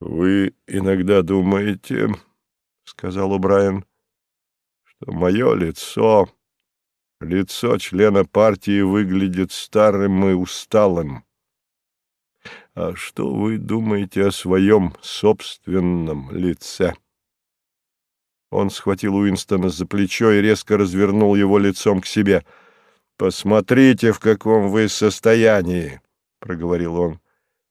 Вы иногда думаете, — сказал Убрайан, — что мое лицо, лицо члена партии выглядит старым и усталым. А что вы думаете о своем собственном лице? Он схватил Уинстона за плечо и резко развернул его лицом к себе. «Посмотрите, в каком вы состоянии!» — проговорил он.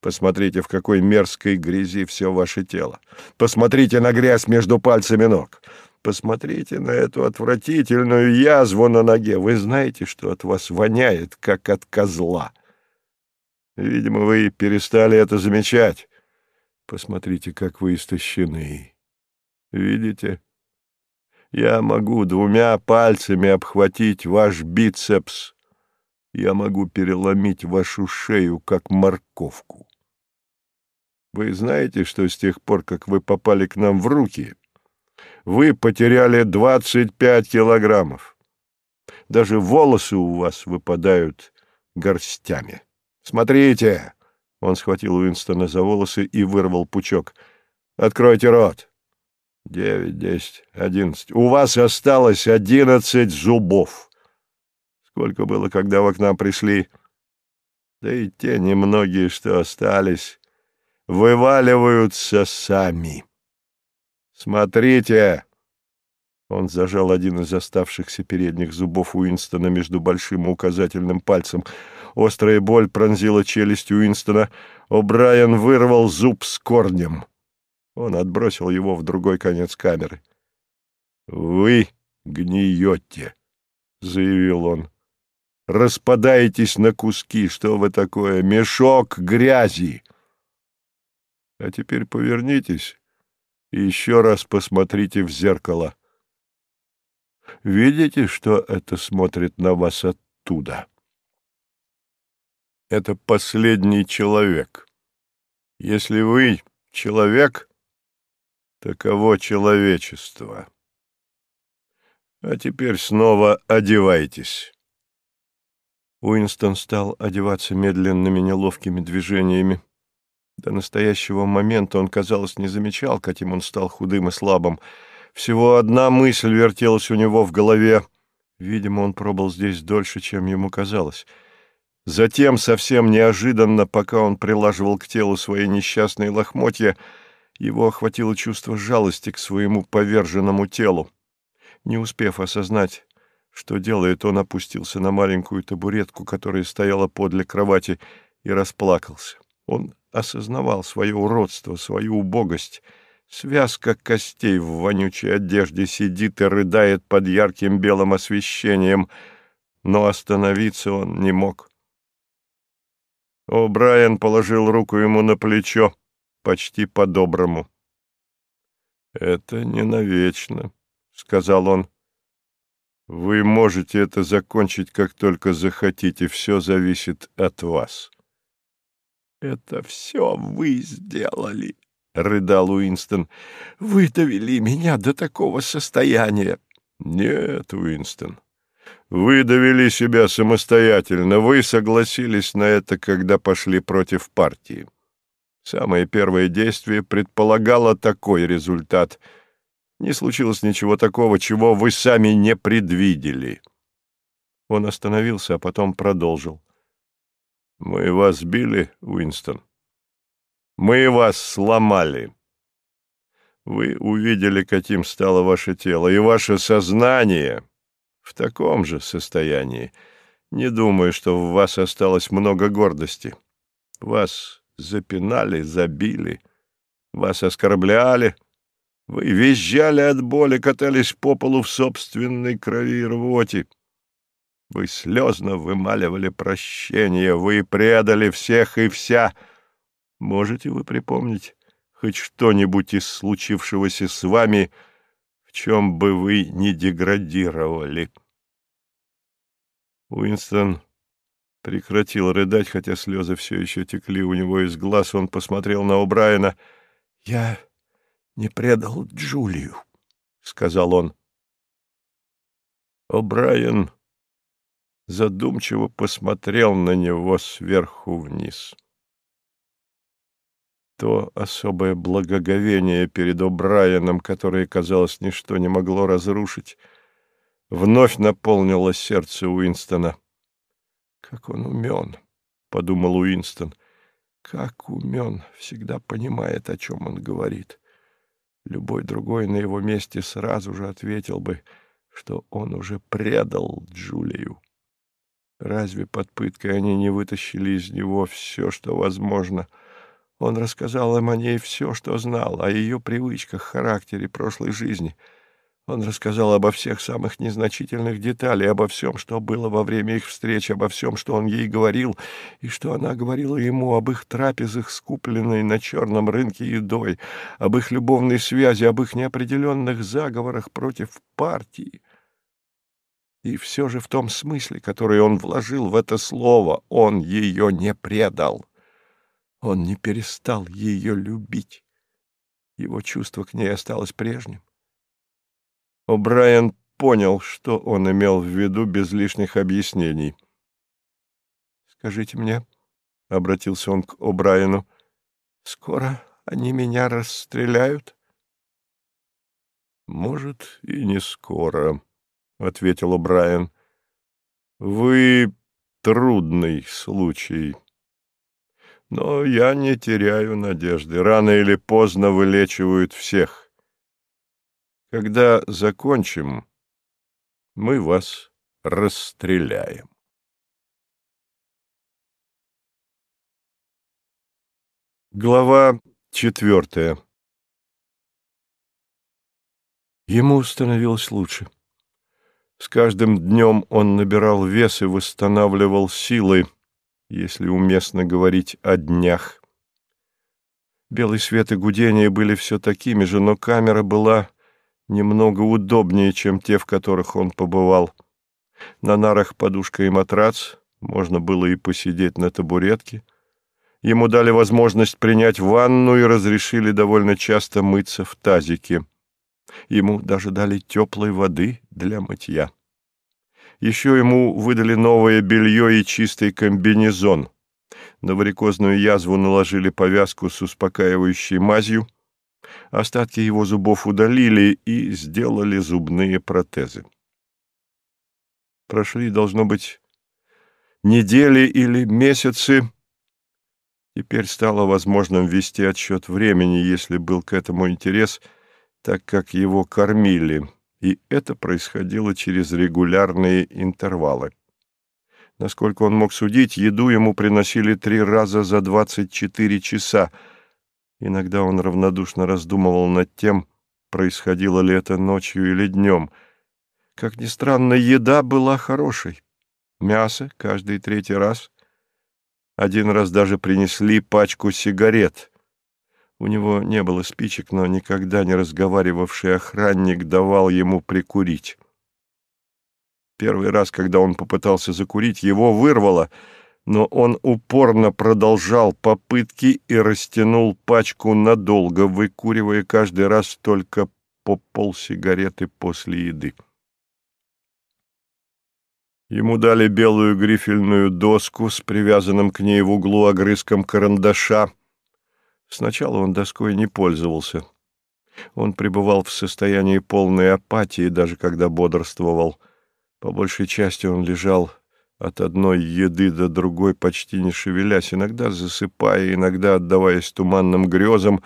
Посмотрите, в какой мерзкой грязи все ваше тело. Посмотрите на грязь между пальцами ног. Посмотрите на эту отвратительную язву на ноге. Вы знаете, что от вас воняет, как от козла. Видимо, вы перестали это замечать. Посмотрите, как вы истощены. Видите? Я могу двумя пальцами обхватить ваш бицепс. Я могу переломить вашу шею, как морковку. Вы знаете, что с тех пор, как вы попали к нам в руки, вы потеряли 25 килограммов. Даже волосы у вас выпадают горстями. Смотрите!» Он схватил Уинстона за волосы и вырвал пучок. «Откройте рот!» «Девять, десять, одиннадцать. У вас осталось одиннадцать зубов. Сколько было, когда вы к нам пришли?» «Да и те немногие, что остались, вываливаются сами. Смотрите!» Он зажал один из оставшихся передних зубов Уинстона между большим и указательным пальцем. Острая боль пронзила челюсть Уинстона. О'Брайен вырвал зуб с корнем. Он отбросил его в другой конец камеры. «Вы гниете», — заявил он. «Распадаетесь на куски. Что вы такое? Мешок грязи!» А теперь повернитесь и еще раз посмотрите в зеркало. Видите, что это смотрит на вас оттуда? Это последний человек. Если вы человек, таково человечество. А теперь снова одевайтесь. Уинстон стал одеваться медленными неловкими движениями. До настоящего момента он, казалось, не замечал, каким он стал худым и слабым. Всего одна мысль вертелась у него в голове. Видимо, он пробыл здесь дольше, чем ему казалось. Затем, совсем неожиданно, пока он прилаживал к телу свои несчастные лохмотья, его охватило чувство жалости к своему поверженному телу. Не успев осознать, что делает, он опустился на маленькую табуретку, которая стояла подле кровати, и расплакался. Он осознавал свое уродство, свою убогость. Связка костей в вонючей одежде сидит и рыдает под ярким белым освещением, но остановиться он не мог. О, Брайан положил руку ему на плечо, почти по-доброму. «Это не навечно», — сказал он. «Вы можете это закончить, как только захотите, все зависит от вас». «Это все вы сделали», — рыдал Уинстон. «Вы довели меня до такого состояния». «Нет, Уинстон, вы довели себя самостоятельно. Вы согласились на это, когда пошли против партии. Самое первое действие предполагало такой результат. Не случилось ничего такого, чего вы сами не предвидели». Он остановился, а потом продолжил. Мы вас били, Уинстон. Мы вас сломали. Вы увидели, каким стало ваше тело, и ваше сознание в таком же состоянии. Не думаю, что в вас осталось много гордости. Вас запинали, забили, вас оскорбляли. Вы визжали от боли, катались по полу в собственной крови и рвоте. Вы слезно вымаливали прощение, вы предали всех и вся. Можете вы припомнить хоть что-нибудь из случившегося с вами, в чем бы вы не деградировали?» Уинстон прекратил рыдать, хотя слезы все еще текли у него из глаз. Он посмотрел на О'Брайена. «Я не предал Джулию», — сказал он. О'Брайен задумчиво посмотрел на него сверху вниз. то особое благоговение перед О'Брайеном, которое, казалось, ничто не могло разрушить, вновь наполнило сердце Уинстона. «Как он умен!» — подумал Уинстон. «Как умен! Всегда понимает, о чем он говорит. Любой другой на его месте сразу же ответил бы, что он уже предал Джулию. Разве под пыткой они не вытащили из него все, что возможно?» Он рассказал им о ней все, что знал, о ее привычках, характере, прошлой жизни — он рассказал обо всех самых незначительных деталях, обо всем, что было во время их встречи, обо всем, что он ей говорил, и что она говорила ему об их трапезах, скупленной на черном рынке едой, об их любовной связи, об их неопределенных заговорах против партии. И все же в том смысле, который он вложил в это слово, он ее не предал. Он не перестал ее любить. Его чувство к ней осталось прежним. О'Брайен понял, что он имел в виду без лишних объяснений. «Скажите мне», — обратился он к О'Брайену, — «скоро они меня расстреляют?» «Может, и не скоро», — ответил О'Брайен. «Вы трудный случай. Но я не теряю надежды. Рано или поздно вылечивают всех». Когда закончим, мы вас расстреляем. Глава четвертая Ему становилось лучше. С каждым днем он набирал вес и восстанавливал силы, если уместно говорить о днях. Белый свет и гудение были все такими же, но камера была немного удобнее, чем те, в которых он побывал. На нарах подушка и матрац, можно было и посидеть на табуретке. Ему дали возможность принять ванну и разрешили довольно часто мыться в тазике. Ему даже дали теплой воды для мытья. Еще ему выдали новое белье и чистый комбинезон. На варикозную язву наложили повязку с успокаивающей мазью — Остатки его зубов удалили и сделали зубные протезы. Прошли, должно быть, недели или месяцы. Теперь стало возможным вести отсчет времени, если был к этому интерес, так как его кормили, и это происходило через регулярные интервалы. Насколько он мог судить, еду ему приносили три раза за 24 часа — Иногда он равнодушно раздумывал над тем, происходило ли это ночью или днем. Как ни странно, еда была хорошей. Мясо каждый третий раз. Один раз даже принесли пачку сигарет. У него не было спичек, но никогда не разговаривавший охранник давал ему прикурить. Первый раз, когда он попытался закурить, его вырвало — но он упорно продолжал попытки и растянул пачку надолго, выкуривая каждый раз только по полсигареты после еды. Ему дали белую грифельную доску с привязанным к ней в углу огрызком карандаша. Сначала он доской не пользовался. Он пребывал в состоянии полной апатии, даже когда бодрствовал. По большей части он лежал от одной еды до другой почти не шевелясь, иногда засыпая, иногда отдаваясь туманным грезам,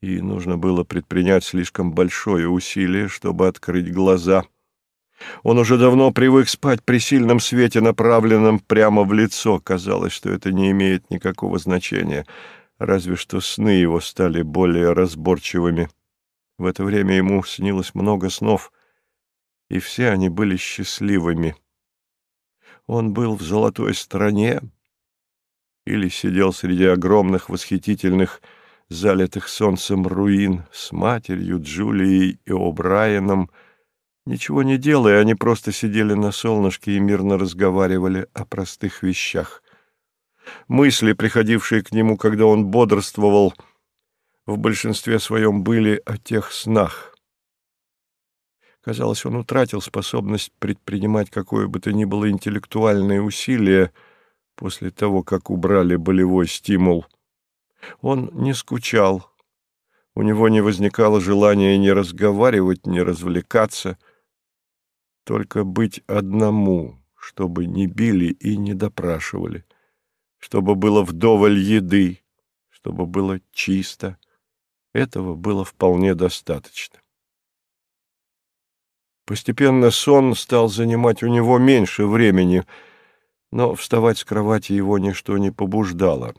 и нужно было предпринять слишком большое усилие, чтобы открыть глаза. Он уже давно привык спать при сильном свете, направленном прямо в лицо. Казалось, что это не имеет никакого значения, разве что сны его стали более разборчивыми. В это время ему снилось много снов, и все они были счастливыми. Он был в золотой стране или сидел среди огромных, восхитительных, залитых солнцем руин с матерью, Джулией и О'Брайеном. Ничего не делая, они просто сидели на солнышке и мирно разговаривали о простых вещах. Мысли, приходившие к нему, когда он бодрствовал, в большинстве своем были о тех снах. Казалось, он утратил способность предпринимать какое бы то ни было интеллектуальное усилие после того, как убрали болевой стимул. Он не скучал, у него не возникало желания ни разговаривать, ни развлекаться, только быть одному, чтобы не били и не допрашивали, чтобы было вдоволь еды, чтобы было чисто. Этого было вполне достаточно. Постепенно сон стал занимать у него меньше времени, но вставать с кровати его ничто не побуждало.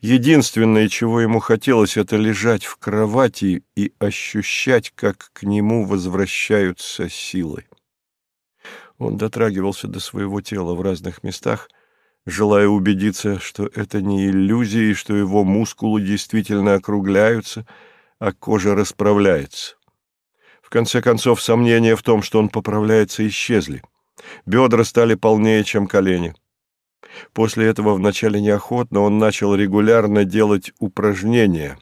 Единственное, чего ему хотелось, это лежать в кровати и ощущать, как к нему возвращаются силы. Он дотрагивался до своего тела в разных местах, желая убедиться, что это не иллюзия и что его мускулы действительно округляются, а кожа расправляется. В конце концов, сомнения в том, что он поправляется, исчезли. Бедра стали полнее, чем колени. После этого вначале неохотно он начал регулярно делать упражнения.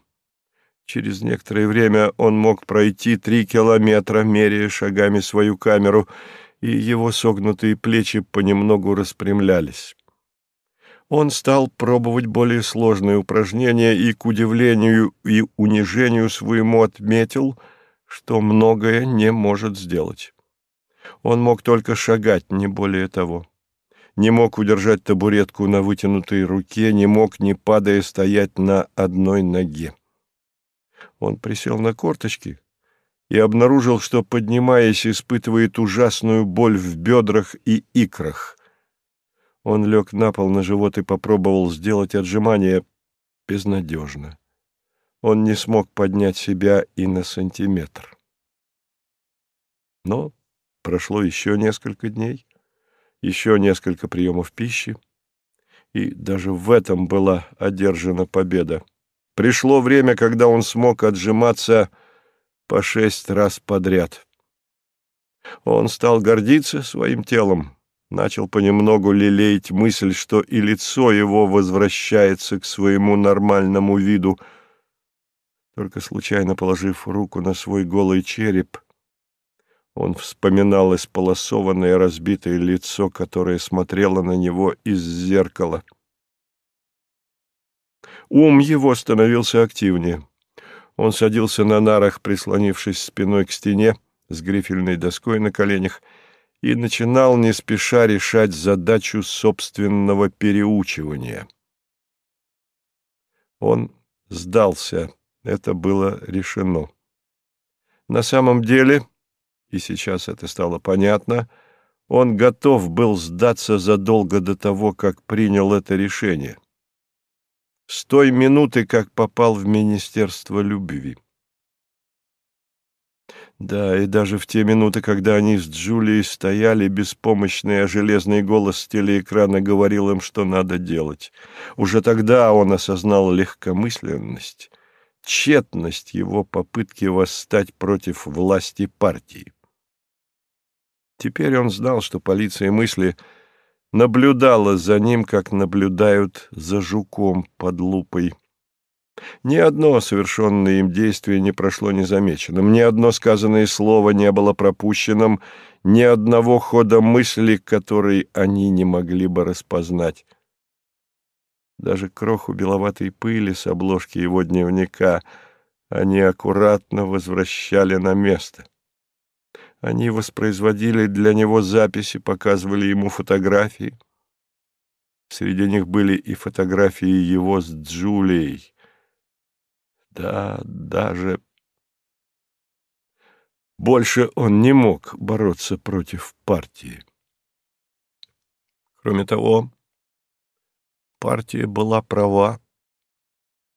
Через некоторое время он мог пройти три километра, меряя шагами свою камеру, и его согнутые плечи понемногу распрямлялись. Он стал пробовать более сложные упражнения и, к удивлению и унижению своему, отметил, что многое не может сделать. Он мог только шагать, не более того не мог удержать табуретку на вытянутой руке, не мог, не падая, стоять на одной ноге. Он присел на корточки и обнаружил, что, поднимаясь, испытывает ужасную боль в бедрах и икрах. Он лег на пол на живот и попробовал сделать отжимание безнадежно. Он не смог поднять себя и на сантиметр. Но прошло еще несколько дней, еще несколько приемов пищи, и даже в этом была одержана победа. Пришло время, когда он смог отжиматься по шесть раз подряд. Он стал гордиться своим телом, начал понемногу лелеять мысль, что и лицо его возвращается к своему нормальному виду. Только случайно положив руку на свой голый череп — он вспоминал исполосованное разбитое лицо, которое смотрело на него из зеркала. Ум его становился активнее. Он садился на нарах, прислонившись спиной к стене, с грифельной доской на коленях, и начинал не спеша решать задачу собственного переучивания. Он сдался, это было решено. На самом деле и сейчас это стало понятно, он готов был сдаться задолго до того, как принял это решение. С той минуты, как попал в Министерство любви. Да, и даже в те минуты, когда они с Джулией стояли беспомощные, а железный голос с телеэкрана говорил им, что надо делать. Уже тогда он осознал легкомысленность, тщетность его попытки восстать против власти партии. Теперь он знал, что полиция мысли наблюдала за ним, как наблюдают за жуком под лупой. Ни одно совершенное им действие не прошло незамеченным, ни одно сказанное слово не было пропущенным, ни одного хода мысли, который они не могли бы распознать. Даже кроху беловатой пыли с обложки его дневника они аккуратно возвращали на место. Они воспроизводили для него записи, показывали ему фотографии. Среди них были и фотографии его с Джулией. Да, даже... Больше он не мог бороться против партии. Кроме того, партия была права.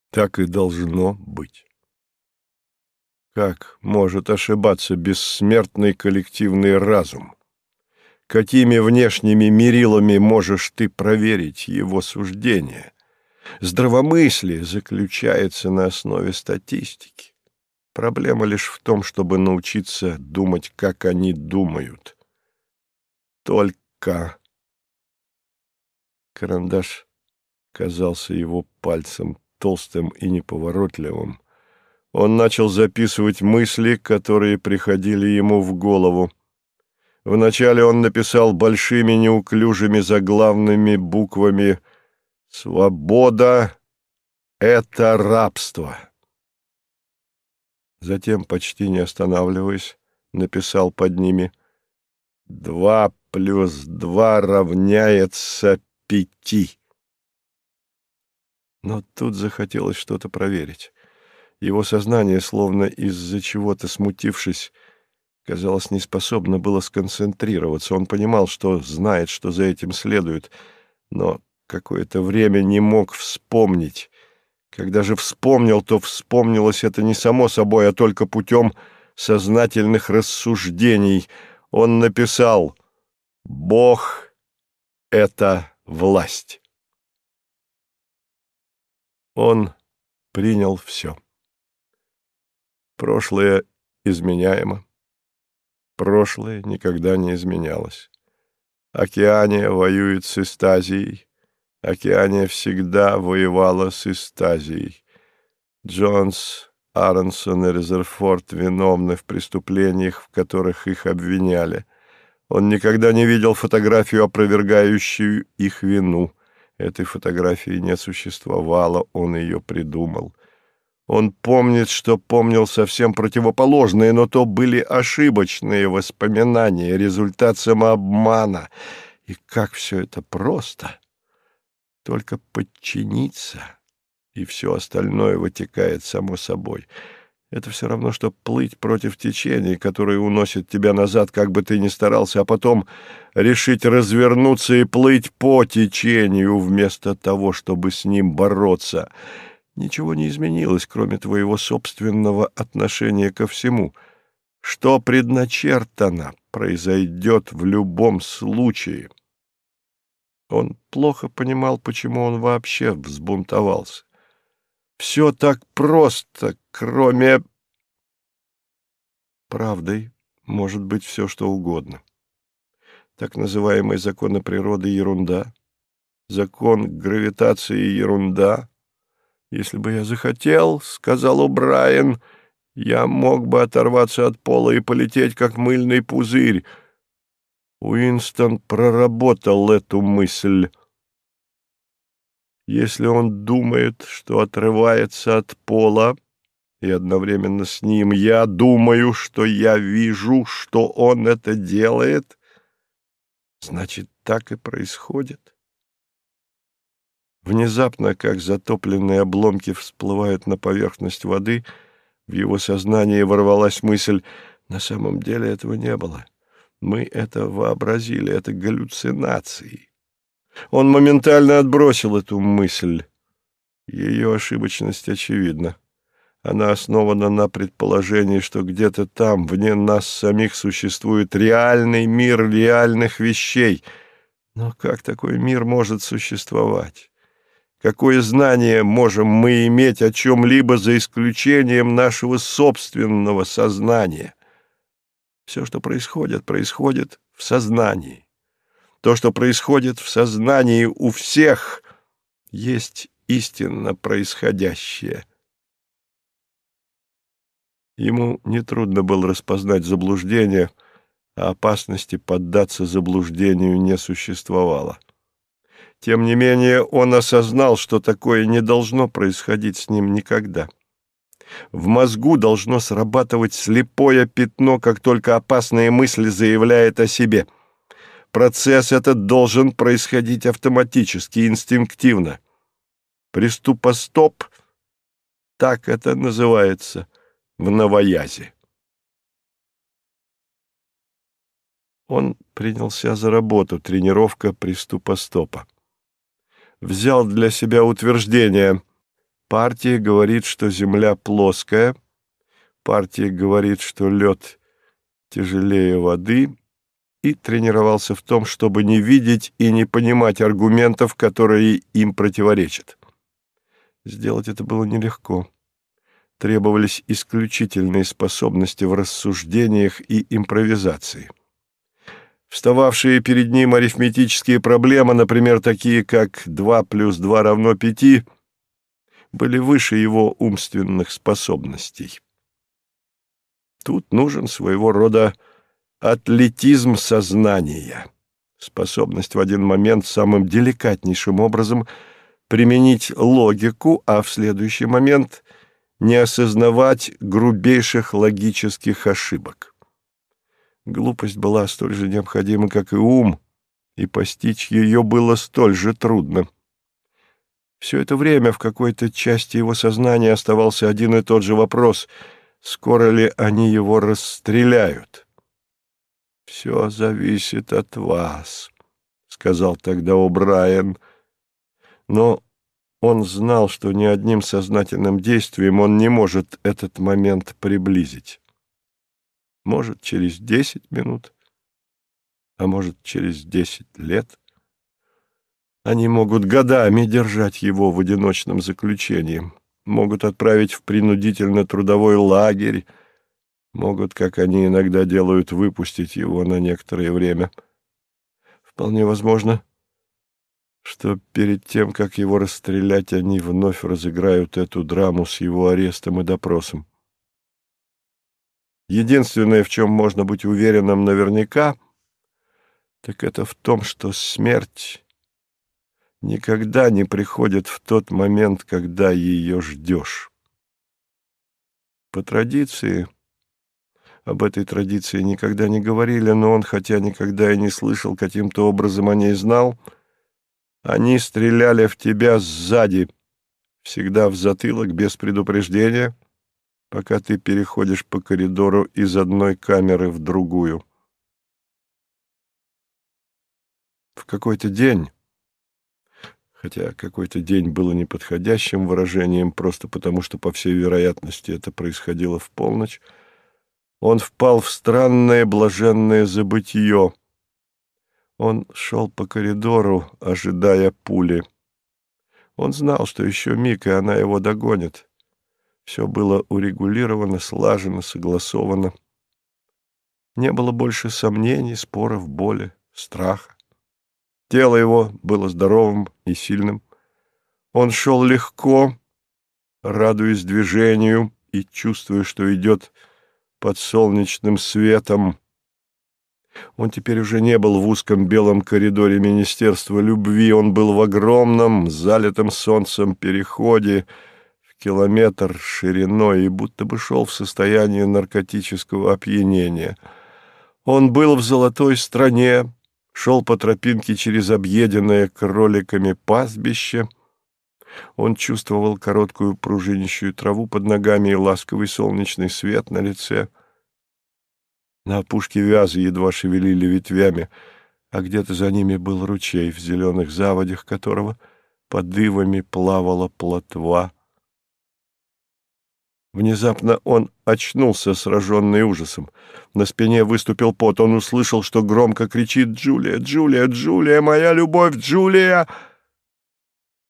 Так и должно быть. Как может ошибаться бессмертный коллективный разум? Какими внешними мерилами можешь ты проверить его суждение? Здравомыслие заключается на основе статистики. Проблема лишь в том, чтобы научиться думать, как они думают. Только... Карандаш казался его пальцем толстым и неповоротливым, он начал записывать мысли, которые приходили ему в голову. Вначале он написал большими неуклюжими заглавными буквами «Свобода это рабство. Затем, почти не останавливаясь, написал под ними «Два плюс два равняется пяти». Но тут захотелось что-то проверить. Его сознание, словно из-за чего-то смутившись, казалось, не способно было сконцентрироваться. Он понимал, что знает, что за этим следует, но какое-то время не мог вспомнить. Когда же вспомнил, то вспомнилось это не само собой, а только путем сознательных рассуждений. Он написал «Бог — это власть». Он принял все. Прошлое изменяемо. Прошлое никогда не изменялось. Океания воюет с Истазией. Океания всегда воевала с Истазией. Джонс, Аронсон и Резерфорд виновны в преступлениях, в которых их обвиняли. Он никогда не видел фотографию, опровергающую их вину. Этой фотографии не существовало, он ее придумал. Он помнит, что помнил совсем противоположные, но то были ошибочные воспоминания, результат самообмана. И как все это просто! Только подчиниться, и все остальное вытекает само собой. Это все равно, что плыть против течения, которое уносит тебя назад, как бы ты ни старался, а потом решить развернуться и плыть по течению вместо того, чтобы с ним бороться — Ничего не изменилось, кроме твоего собственного отношения ко всему. Что предначертано, произойдет в любом случае. Он плохо понимал, почему он вообще взбунтовался. Все так просто, кроме... Правдой может быть все, что угодно. Так называемые законы природы — ерунда. Закон гравитации — ерунда. «Если бы я захотел, — сказал О'Брайен, — я мог бы оторваться от пола и полететь, как мыльный пузырь». Уинстон проработал эту мысль. Если он думает, что отрывается от пола, и одновременно с ним я думаю, что я вижу, что он это делает, значит, так и происходит. Внезапно, как затопленные обломки всплывают на поверхность воды, в его сознании ворвалась мысль «На самом деле этого не было. Мы это вообразили, это галлюцинации». Он моментально отбросил эту мысль. Ее ошибочность очевидна. Она основана на предположении, что где-то там, вне нас самих, существует реальный мир реальных вещей. Но как такой мир может существовать? Какое знание можем мы иметь о чем-либо за исключением нашего собственного сознания? Все, что происходит, происходит в сознании. То, что происходит в сознании у всех, есть истинно происходящее. Ему нетрудно было распознать заблуждение, а опасности поддаться заблуждению не существовало. Тем не менее, он осознал, что такое не должно происходить с ним никогда. В мозгу должно срабатывать слепое пятно, как только опасная мысль заявляет о себе. Процесс этот должен происходить автоматически, инстинктивно. Приступостоп — так это называется в новоязе. Он принялся за работу, тренировка приступостопа взял для себя утверждение. Партия говорит, что Земля плоская, партия говорит, что лед тяжелее воды, и тренировался в том, чтобы не видеть и не понимать аргументов, которые им противоречат. Сделать это было нелегко. Требовались исключительные способности в рассуждениях и импровизации. Встававшие перед ним арифметические проблемы, например, такие как 2 плюс 2 равно 5, были выше его умственных способностей. Тут нужен своего рода атлетизм сознания, способность в один момент самым деликатнейшим образом применить логику, а в следующий момент не осознавать грубейших логических ошибок. Глупость была столь же необходима, как и ум, и постичь ее было столь же трудно. Все это время в какой-то части его сознания оставался один и тот же вопрос — скоро ли они его расстреляют? «Все зависит от вас», — сказал тогда О'Брайен. Но он знал, что ни одним сознательным действием он не может этот момент приблизить. Может, через десять минут, а может, через десять лет. Они могут годами держать его в одиночном заключении, могут отправить в принудительно-трудовой лагерь, могут, как они иногда делают, выпустить его на некоторое время. Вполне возможно, что перед тем, как его расстрелять, они вновь разыграют эту драму с его арестом и допросом. Единственное, в чем можно быть уверенным наверняка, так это в том, что смерть никогда не приходит в тот момент, когда ее ждешь. По традиции, об этой традиции никогда не говорили, но он, хотя никогда и не слышал, каким-то образом о ней знал — они стреляли в тебя сзади, всегда в затылок, без предупреждения, пока ты переходишь по коридору из одной камеры в другую. В какой-то день, хотя какой-то день было неподходящим выражением, просто потому что, по всей вероятности, это происходило в полночь, он впал в странное блаженное забытье — он шел по коридору, ожидая пули. Он знал, что еще миг, и она его догонит. Все было урегулировано, слажено, согласовано. Не было больше сомнений, споров, боли, страха. Тело его было здоровым и сильным. Он шел легко, радуясь движению и чувствуя, что идет под солнечным светом, он теперь уже не был в узком белом коридоре Министерства любви, он был в огромном, залитом солнцем переходе в километр шириной и будто бы шел в состоянии наркотического опьянения. Он был в золотой стране, шел по тропинке через объеденное кроликами пастбище. Он чувствовал короткую пружинищую траву под ногами и ласковый солнечный свет на лице — на опушке вязы едва шевелили ветвями, а где-то за ними был ручей, в зеленых заводях которого под дывами плавала плотва. Внезапно он очнулся, сраженный ужасом. На спине выступил пот. Он услышал, что громко кричит «Джулия! Джулия! Джулия! Моя любовь! Джулия!»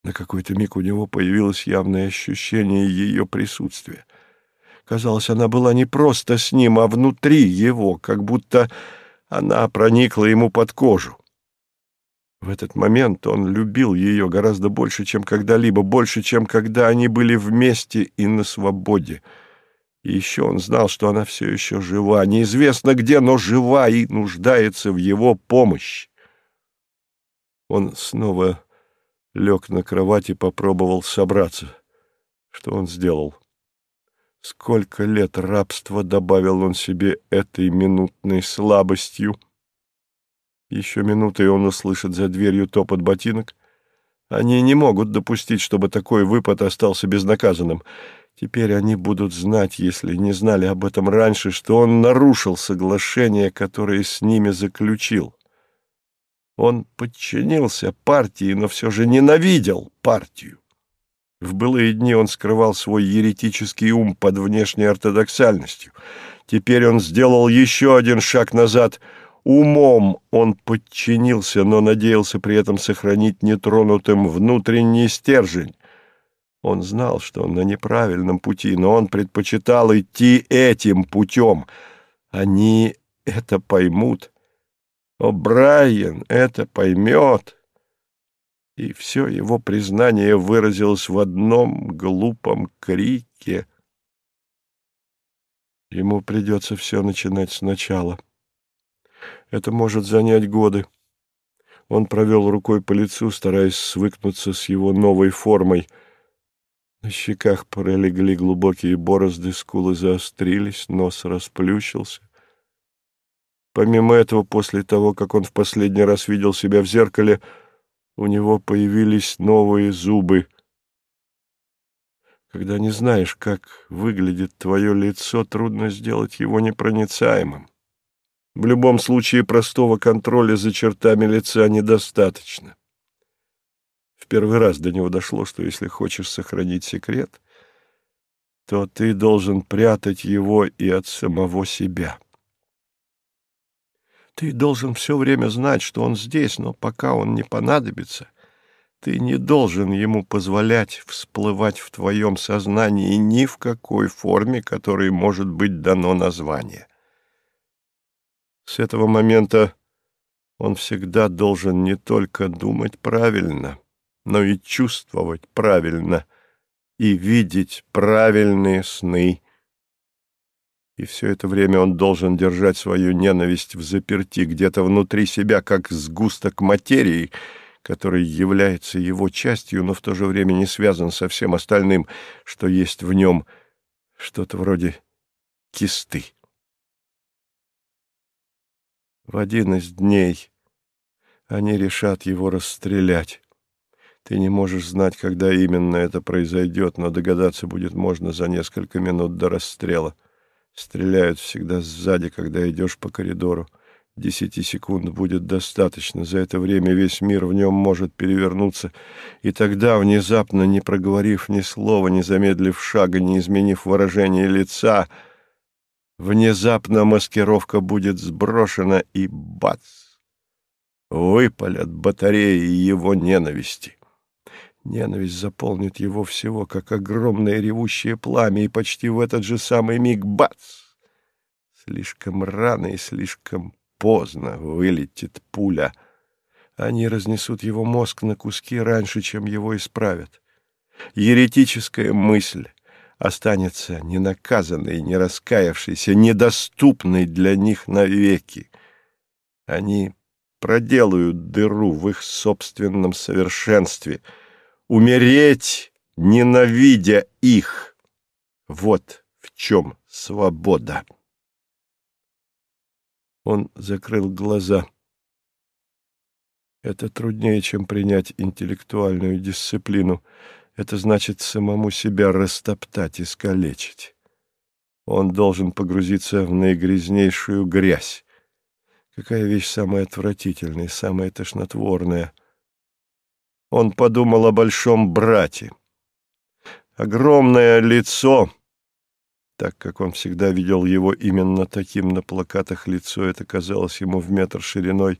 На какой-то миг у него появилось явное ощущение ее присутствия. Казалось, она была не просто с ним, а внутри его, как будто она проникла ему под кожу. В этот момент он любил ее гораздо больше, чем когда-либо, больше, чем когда они были вместе и на свободе. И еще он знал, что она все еще жива, неизвестно где, но жива и нуждается в его помощи. Он снова лег на кровать и попробовал собраться. Что он сделал? Сколько лет рабства добавил он себе этой минутной слабостью. Еще минуты, и он услышит за дверью топот ботинок. Они не могут допустить, чтобы такой выпад остался безнаказанным. Теперь они будут знать, если не знали об этом раньше, что он нарушил соглашение, которое с ними заключил. Он подчинился партии, но все же ненавидел партию. В былые дни он скрывал свой еретический ум под внешней ортодоксальностью. Теперь он сделал еще один шаг назад. Умом он подчинился, но надеялся при этом сохранить нетронутым внутренний стержень. Он знал, что он на неправильном пути, но он предпочитал идти этим путем. Они это поймут. О, Брайан это поймет и все его признание выразилось в одном глупом крике. Ему придется все начинать сначала. Это может занять годы. Он провел рукой по лицу, стараясь свыкнуться с его новой формой. На щеках пролегли глубокие борозды, скулы заострились, нос расплющился. Помимо этого, после того, как он в последний раз видел себя в зеркале, у него появились новые зубы. Когда не знаешь, как выглядит твое лицо, трудно сделать его непроницаемым. В любом случае простого контроля за чертами лица недостаточно. В первый раз до него дошло, что если хочешь сохранить секрет, то ты должен прятать его и от самого себя. Ты должен все время знать, что он здесь, но пока он не понадобится, ты не должен ему позволять всплывать в твоем сознании ни в какой форме, которой может быть дано название. С этого момента он всегда должен не только думать правильно, но и чувствовать правильно и видеть правильные сны. И все это время он должен держать свою ненависть в заперти где-то внутри себя, как сгусток материи, который является его частью, но в то же время не связан со всем остальным, что есть в нем, что-то вроде кисты. В один из дней они решат его расстрелять. Ты не можешь знать, когда именно это произойдет, но догадаться будет можно за несколько минут до расстрела. Стреляют всегда сзади, когда идешь по коридору. Десяти секунд будет достаточно. За это время весь мир в нем может перевернуться. И тогда, внезапно, не проговорив ни слова, не замедлив шага, не изменив выражение лица, — Внезапно маскировка будет сброшена, и бац! Выпалят батареи его ненависти. Ненависть заполнит его всего, как огромное ревущее пламя, и почти в этот же самый миг бац! Слишком рано и слишком поздно вылетит пуля. Они разнесут его мозг на куски раньше, чем его исправят. Еретическая мысль останется ненаказанной, не раскаявшейся, недоступной для них навеки. Они проделают дыру в их собственном совершенстве. Умереть, ненавидя их. Вот в чем свобода. Он закрыл глаза. Это труднее, чем принять интеллектуальную дисциплину — это значит самому себя растоптать, и искалечить. Он должен погрузиться в наигрязнейшую грязь. Какая вещь самая отвратительная, самая тошнотворная. Он подумал о большом брате. Огромное лицо, так как он всегда видел его именно таким на плакатах, лицо это казалось ему в метр шириной,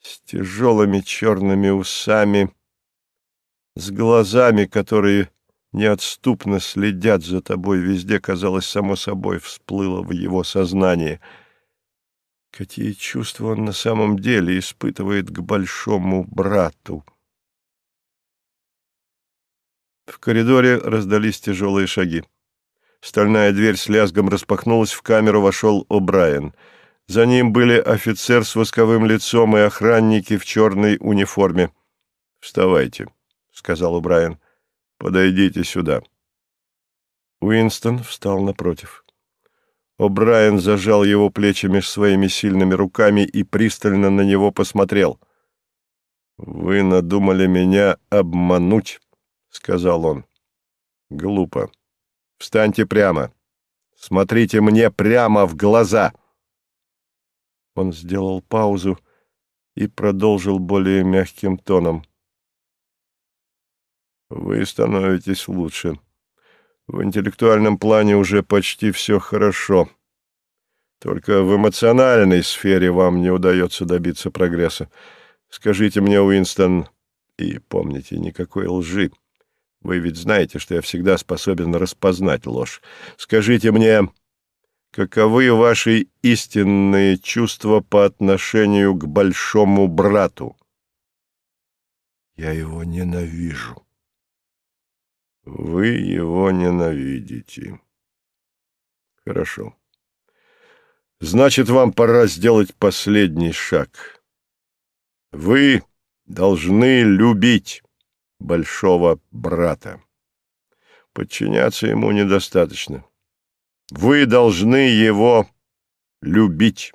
с тяжелыми черными усами — с глазами, которые неотступно следят за тобой везде, казалось, само собой всплыло в его сознание. Какие чувства он на самом деле испытывает к большому брату? В коридоре раздались тяжелые шаги. Стальная дверь с лязгом распахнулась, в камеру вошел О'Брайен. За ним были офицер с восковым лицом и охранники в черной униформе. «Вставайте», — сказал Брайан. «Подойдите сюда». Уинстон встал напротив. О'Брайен зажал его плечи меж своими сильными руками и пристально на него посмотрел. «Вы надумали меня обмануть», — сказал он. «Глупо. Встаньте прямо. Смотрите мне прямо в глаза». Он сделал паузу и продолжил более мягким тоном. Вы становитесь лучше. В интеллектуальном плане уже почти все хорошо. Только в эмоциональной сфере вам не удается добиться прогресса. Скажите мне, Уинстон, и помните, никакой лжи. Вы ведь знаете, что я всегда способен распознать ложь. Скажите мне, каковы ваши истинные чувства по отношению к большому брату? Я его ненавижу. Вы его ненавидите. Хорошо. Значит, вам пора сделать последний шаг. Вы должны любить большого брата. Подчиняться ему недостаточно. Вы должны его любить.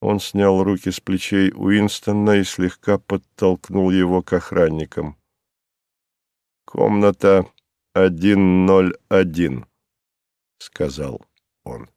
Он снял руки с плечей Уинстона и слегка подтолкнул его к охранникам. «Комната 101», — сказал он.